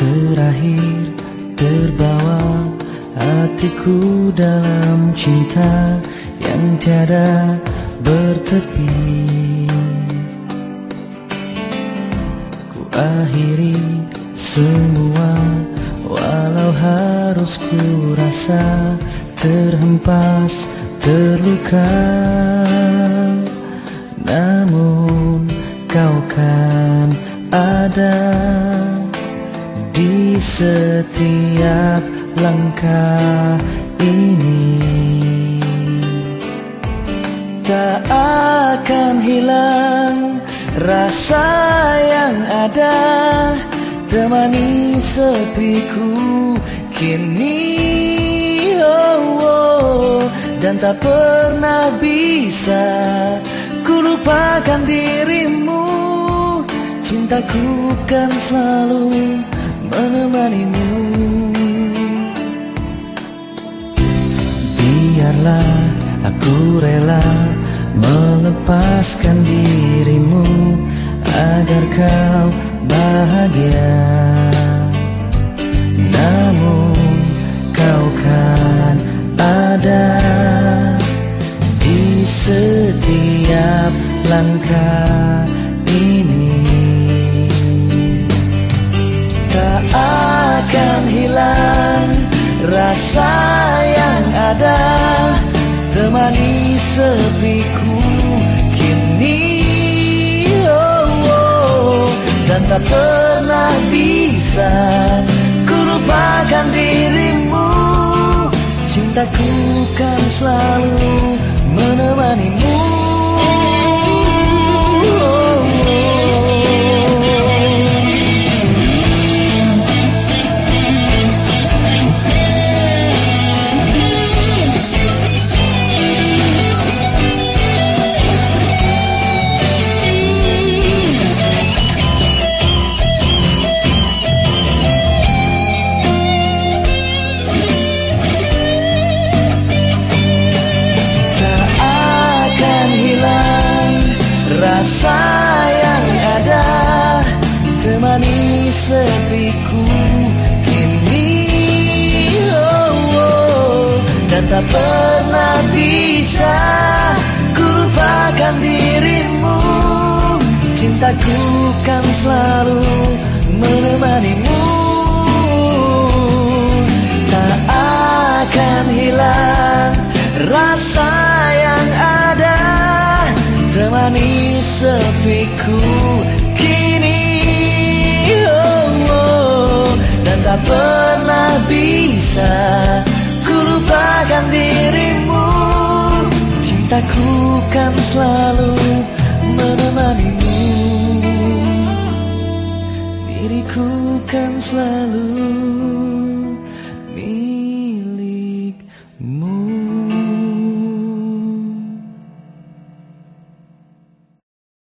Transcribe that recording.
Terakhir terbawa hatiku dalam cinta yang tiada bertepi. Ku akhiri semua walau harus ku rasa terhempas terluka. Namun kau kan ada di setiap langkah ini Tak akan hilang rasa yang ada. Temani sepiku kini oh, oh, Dan tak pernah bisa ku lupakan dirimu. Cintaku kan selalu menemanimu. Biarlah aku rela melepaskan dirimu Agar kau bahagia. Namun kau kan ada Di setiap langkah ini Akan hilang. Rasa yang ada Temani sepiku. Kini oh, oh, Dan tak pernah bisa ku lupakan dirimu. Cintaku kan selalu rasa yang ada Temani sepiku kini oh, oh. Dan tak pernah bisa ku lupakan dirimu Cintaku kan selalu menemanimu Tak akan hilang rasa sepiku kini oh, oh. Dan tak pernah bisa ku lupakan dirimu Cintaku kan selalu menemanimu Diriku kan selalu